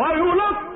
ويلقى